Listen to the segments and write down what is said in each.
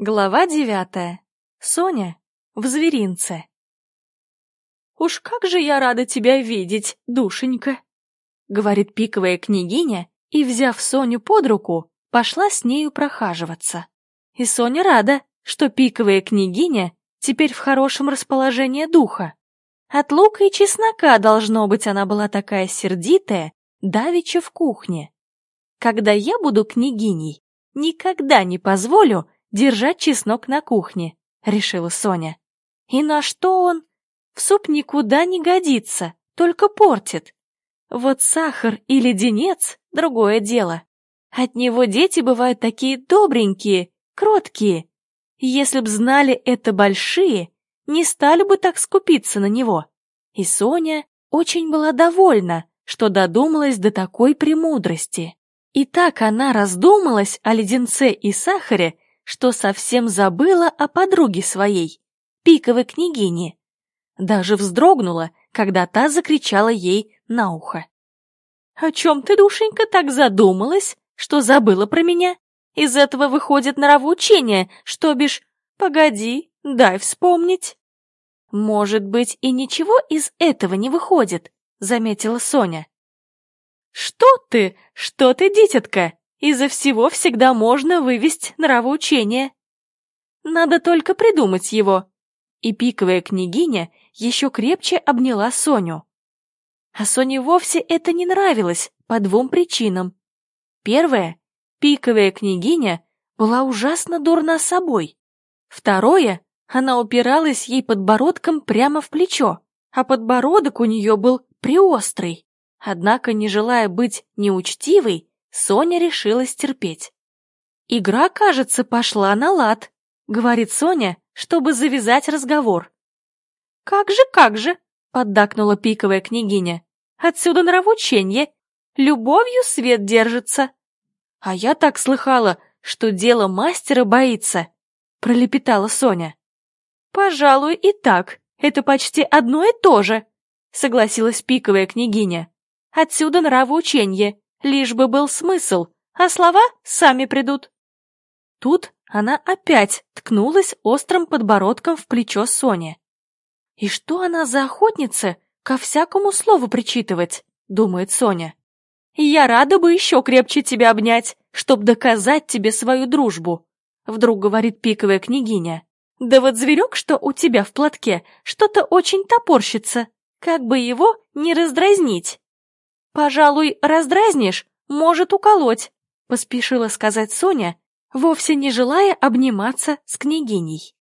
Глава девятая. Соня в зверинце. «Уж как же я рада тебя видеть, душенька!» — говорит пиковая княгиня и, взяв Соню под руку, пошла с нею прохаживаться. И Соня рада, что пиковая княгиня теперь в хорошем расположении духа. От лука и чеснока, должно быть, она была такая сердитая, давеча в кухне. Когда я буду княгиней, никогда не позволю держать чеснок на кухне, решила Соня. И на что он? В суп никуда не годится, только портит. Вот сахар и леденец — другое дело. От него дети бывают такие добренькие, кроткие. Если б знали это большие, не стали бы так скупиться на него. И Соня очень была довольна, что додумалась до такой премудрости. И так она раздумалась о леденце и сахаре, что совсем забыла о подруге своей, пиковой княгине. Даже вздрогнула, когда та закричала ей на ухо. «О чем ты, душенька, так задумалась, что забыла про меня? Из этого выходит нравоучение, что бишь... Погоди, дай вспомнить». «Может быть, и ничего из этого не выходит», — заметила Соня. «Что ты? Что ты, дитятка? Из-за всего всегда можно вывести нравоучение. Надо только придумать его». И пиковая княгиня еще крепче обняла Соню. А Соне вовсе это не нравилось по двум причинам. Первое — пиковая княгиня была ужасно дурна собой. Второе — она упиралась ей подбородком прямо в плечо, а подбородок у нее был приострый. Однако, не желая быть неучтивой, Соня решилась терпеть. «Игра, кажется, пошла на лад», — говорит Соня, чтобы завязать разговор. «Как же, как же!» — поддакнула пиковая княгиня. «Отсюда нравоученье. Любовью свет держится». «А я так слыхала, что дело мастера боится», — пролепетала Соня. «Пожалуй, и так. Это почти одно и то же», — согласилась пиковая княгиня. «Отсюда нравоученье, лишь бы был смысл, а слова сами придут». Тут она опять ткнулась острым подбородком в плечо Сони. «И что она за охотница ко всякому слову причитывать?» — думает Соня. «Я рада бы еще крепче тебя обнять, чтоб доказать тебе свою дружбу», — вдруг говорит пиковая княгиня. «Да вот зверек, что у тебя в платке, что-то очень топорщится, как бы его не раздразнить». «Пожалуй, раздразнишь, может уколоть», — поспешила сказать Соня, вовсе не желая обниматься с княгиней.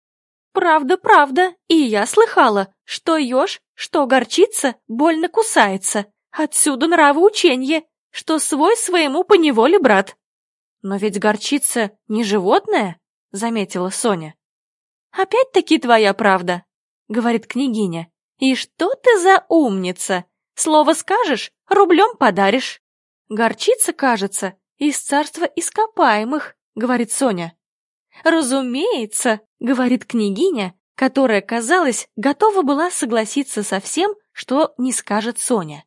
«Правда, правда, и я слыхала, что еж, что горчица, больно кусается. Отсюда нравоученье, что свой своему поневоле брат». «Но ведь горчица не животное», — заметила Соня. «Опять-таки твоя правда», — говорит княгиня. «И что ты за умница? Слово скажешь, рублем подаришь». Горчица, кажется, из царства ископаемых, — говорит Соня. «Разумеется», — говорит княгиня, которая, казалось, готова была согласиться со всем, что не скажет Соня.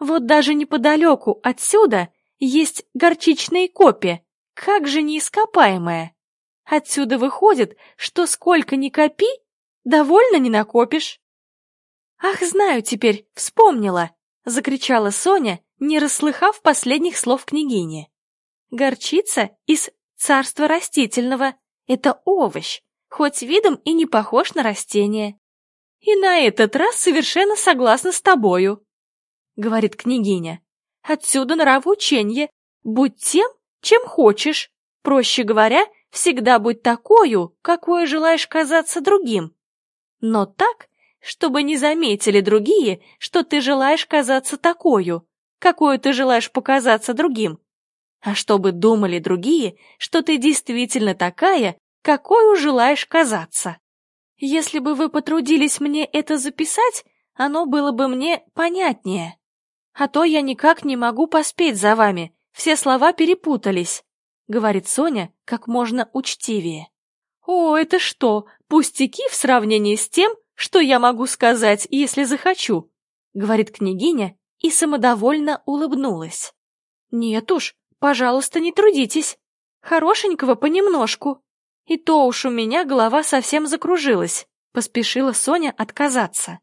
«Вот даже неподалеку отсюда есть горчичные копи, как же неископаемая. Отсюда выходит, что сколько ни копи, довольно не накопишь». «Ах, знаю теперь, вспомнила!» — закричала Соня, не расслыхав последних слов княгини. Горчица из Царство растительного — это овощ, хоть видом и не похож на растение. И на этот раз совершенно согласна с тобою, — говорит княгиня. Отсюда нравоученье. Будь тем, чем хочешь. Проще говоря, всегда будь такою, какой желаешь казаться другим. Но так, чтобы не заметили другие, что ты желаешь казаться такою, какую ты желаешь показаться другим а чтобы думали другие, что ты действительно такая, какой желаешь казаться. Если бы вы потрудились мне это записать, оно было бы мне понятнее. А то я никак не могу поспеть за вами, все слова перепутались, — говорит Соня как можно учтивее. О, это что, пустяки в сравнении с тем, что я могу сказать, если захочу, — говорит княгиня и самодовольно улыбнулась. Нет уж, Пожалуйста, не трудитесь. Хорошенького понемножку. И то уж у меня голова совсем закружилась. Поспешила Соня отказаться.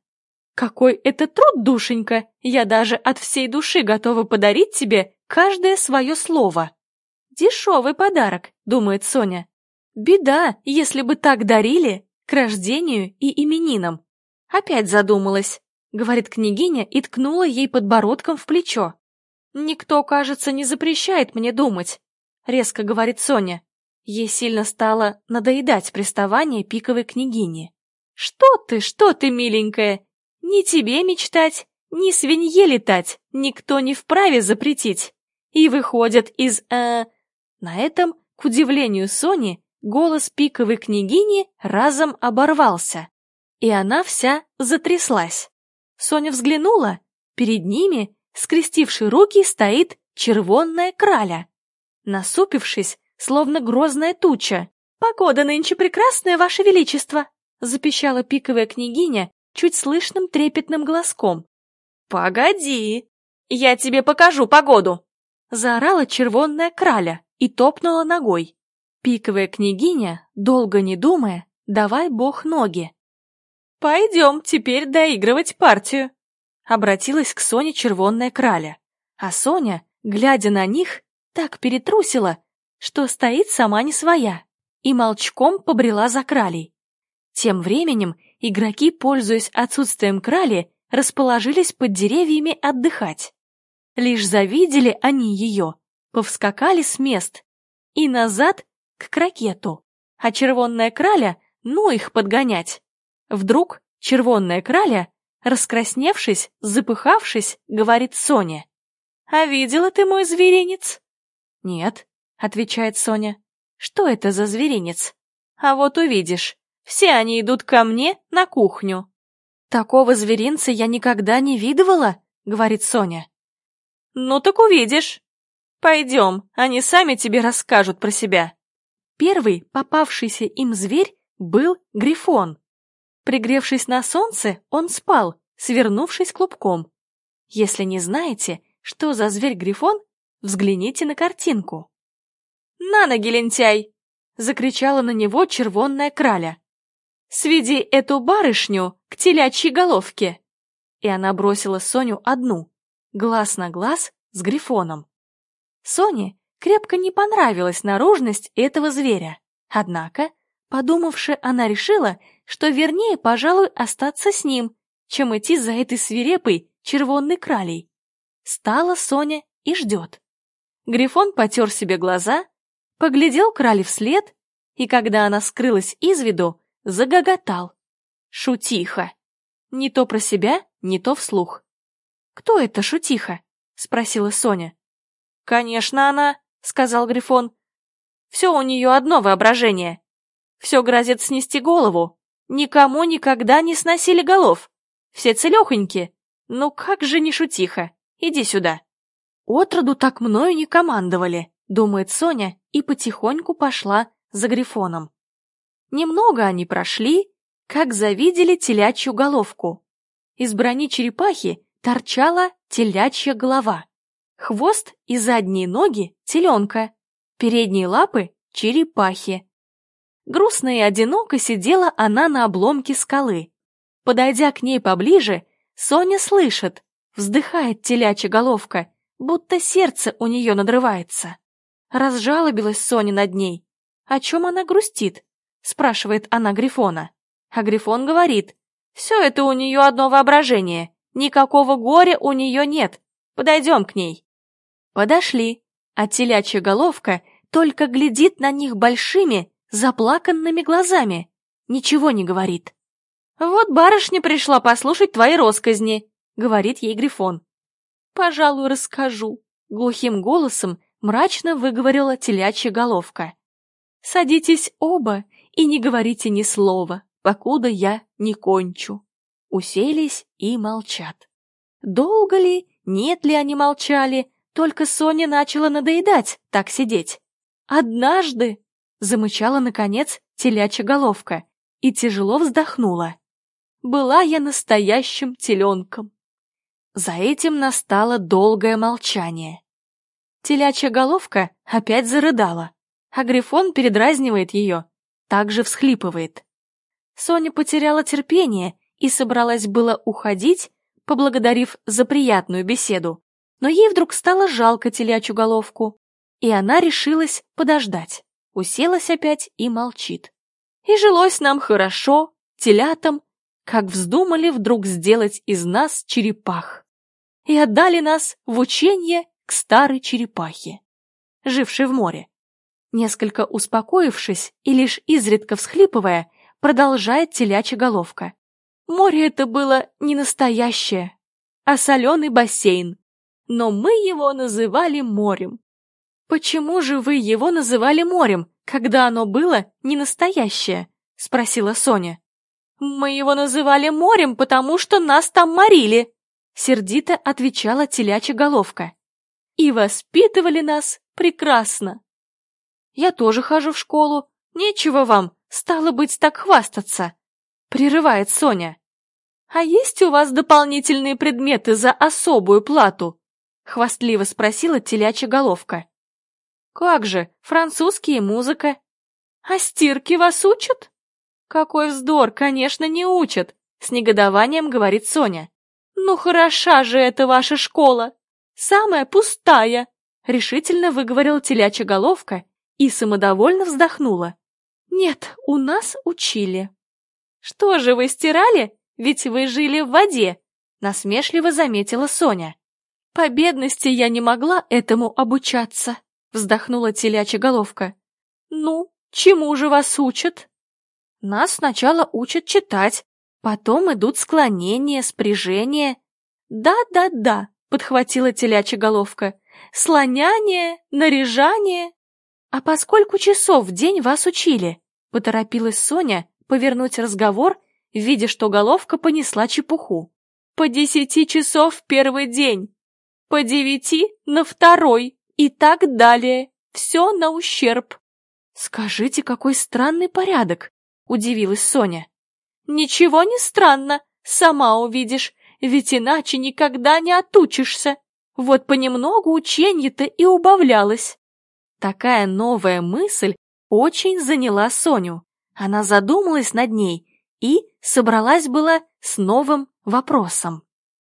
Какой это труд, душенька! Я даже от всей души готова подарить тебе каждое свое слово. Дешевый подарок, думает Соня. Беда, если бы так дарили к рождению и именинам. Опять задумалась, говорит княгиня и ткнула ей подбородком в плечо. Никто, кажется, не запрещает мне думать, резко говорит Соня. Ей сильно стало надоедать приставание пиковой княгини. «Что ты, что ты, миленькая? Ни тебе мечтать, ни свинье летать никто не вправе запретить. И выходят из... э На этом, к удивлению Сони, голос пиковой княгини разом оборвался, и она вся затряслась. Соня взглянула, перед ними, скрестивший руки, стоит червонная краля. Насупившись, словно грозная туча. «Погода нынче прекрасная, Ваше Величество!» — запищала пиковая княгиня чуть слышным трепетным глазком. «Погоди! Я тебе покажу погоду!» — заорала червонная краля и топнула ногой. Пиковая княгиня, долго не думая, давай бог ноги. «Пойдем теперь доигрывать партию!» — обратилась к Соне червонная краля. А Соня, глядя на них, так перетрусила, что стоит сама не своя, и молчком побрела за кралей. Тем временем игроки, пользуясь отсутствием крали, расположились под деревьями отдыхать. Лишь завидели они ее, повскакали с мест и назад к крокету, а червонная краля, ну их подгонять. Вдруг червонная краля, раскрасневшись, запыхавшись, говорит Соне. «А видела ты мой зверинец?» «Нет», — отвечает Соня. «Что это за зверинец?» «А вот увидишь. Все они идут ко мне на кухню». «Такого зверинца я никогда не видывала», — говорит Соня. «Ну так увидишь. Пойдем, они сами тебе расскажут про себя». Первый попавшийся им зверь был грифон. Пригревшись на солнце, он спал, свернувшись клубком. Если не знаете, что за зверь-грифон, взгляните на картинку. «На ноги, лентяй!» — закричала на него червонная краля. «Сведи эту барышню к телячьей головке!» И она бросила Соню одну, глаз на глаз с Грифоном. Соне крепко не понравилась наружность этого зверя, однако, подумавши, она решила, что вернее, пожалуй, остаться с ним, чем идти за этой свирепой червонной кралей. Стала Соня и ждет. Грифон потер себе глаза, поглядел крали вслед, и когда она скрылась из виду, загоготал. Шутиха. Не то про себя, не то вслух. «Кто это шутиха?» — спросила Соня. «Конечно она», — сказал Грифон. «Все у нее одно воображение. Все грозит снести голову. Никому никогда не сносили голов. Все целехоньки. Ну как же не шутиха? Иди сюда». Отроду так мною не командовали думает Соня и потихоньку пошла за Грифоном. Немного они прошли, как завидели телячью головку. Из брони черепахи торчала телячья голова. Хвост и задние ноги — теленка, передние лапы — черепахи. Грустно и одиноко сидела она на обломке скалы. Подойдя к ней поближе, Соня слышит, вздыхает телячья головка, будто сердце у нее надрывается. Разжалобилась Соня над ней. О чем она грустит? Спрашивает она Грифона. А Грифон говорит, все это у нее одно воображение. Никакого горя у нее нет. Подойдем к ней. Подошли, а телячья головка только глядит на них большими, заплаканными глазами. Ничего не говорит. «Вот барышня пришла послушать твои росказни», — говорит ей Грифон. «Пожалуй, расскажу», — глухим голосом мрачно выговорила телячья головка. «Садитесь оба и не говорите ни слова, покуда я не кончу». Уселись и молчат. Долго ли, нет ли они молчали, только Соня начала надоедать так сидеть. «Однажды!» — замычала, наконец, телячья головка и тяжело вздохнула. «Была я настоящим теленком». За этим настало долгое молчание. Телячья головка опять зарыдала, а Грифон передразнивает ее. также всхлипывает. Соня потеряла терпение и собралась было уходить, поблагодарив за приятную беседу, но ей вдруг стало жалко телячью головку, и она решилась подождать, уселась опять и молчит. И жилось нам хорошо, телятам, как вздумали вдруг сделать из нас черепах, и отдали нас в учение к старой черепахе, жившей в море. Несколько успокоившись и лишь изредка всхлипывая, продолжает телячья головка. Море это было не настоящее, а соленый бассейн, но мы его называли морем. «Почему же вы его называли морем, когда оно было не настоящее?» — спросила Соня. «Мы его называли морем, потому что нас там морили», — сердито отвечала телячья головка. «И воспитывали нас прекрасно». «Я тоже хожу в школу. Нечего вам, стало быть, так хвастаться», — прерывает Соня. «А есть у вас дополнительные предметы за особую плату?» — хвастливо спросила телячья головка. «Как же, французский и музыка». «А стирки вас учат?» «Какой вздор, конечно, не учат», — с негодованием говорит Соня. «Ну хороша же эта ваша школа! Самая пустая!» — решительно выговорила телячья головка и самодовольно вздохнула. «Нет, у нас учили». «Что же вы стирали? Ведь вы жили в воде», — насмешливо заметила Соня. «По бедности я не могла этому обучаться», — вздохнула телячья головка. «Ну, чему же вас учат?» Нас сначала учат читать, потом идут склонения, спряжения. Да-да-да, подхватила телячья головка. Слоняние, наряжание. А по сколько часов в день вас учили? Поторопилась Соня повернуть разговор, видя, что головка понесла чепуху. По десяти часов в первый день, по девяти на второй и так далее. Все на ущерб. Скажите, какой странный порядок, — удивилась Соня. «Ничего не странно, сама увидишь, ведь иначе никогда не отучишься. Вот понемногу ученье-то и убавлялось». Такая новая мысль очень заняла Соню. Она задумалась над ней и собралась была с новым вопросом.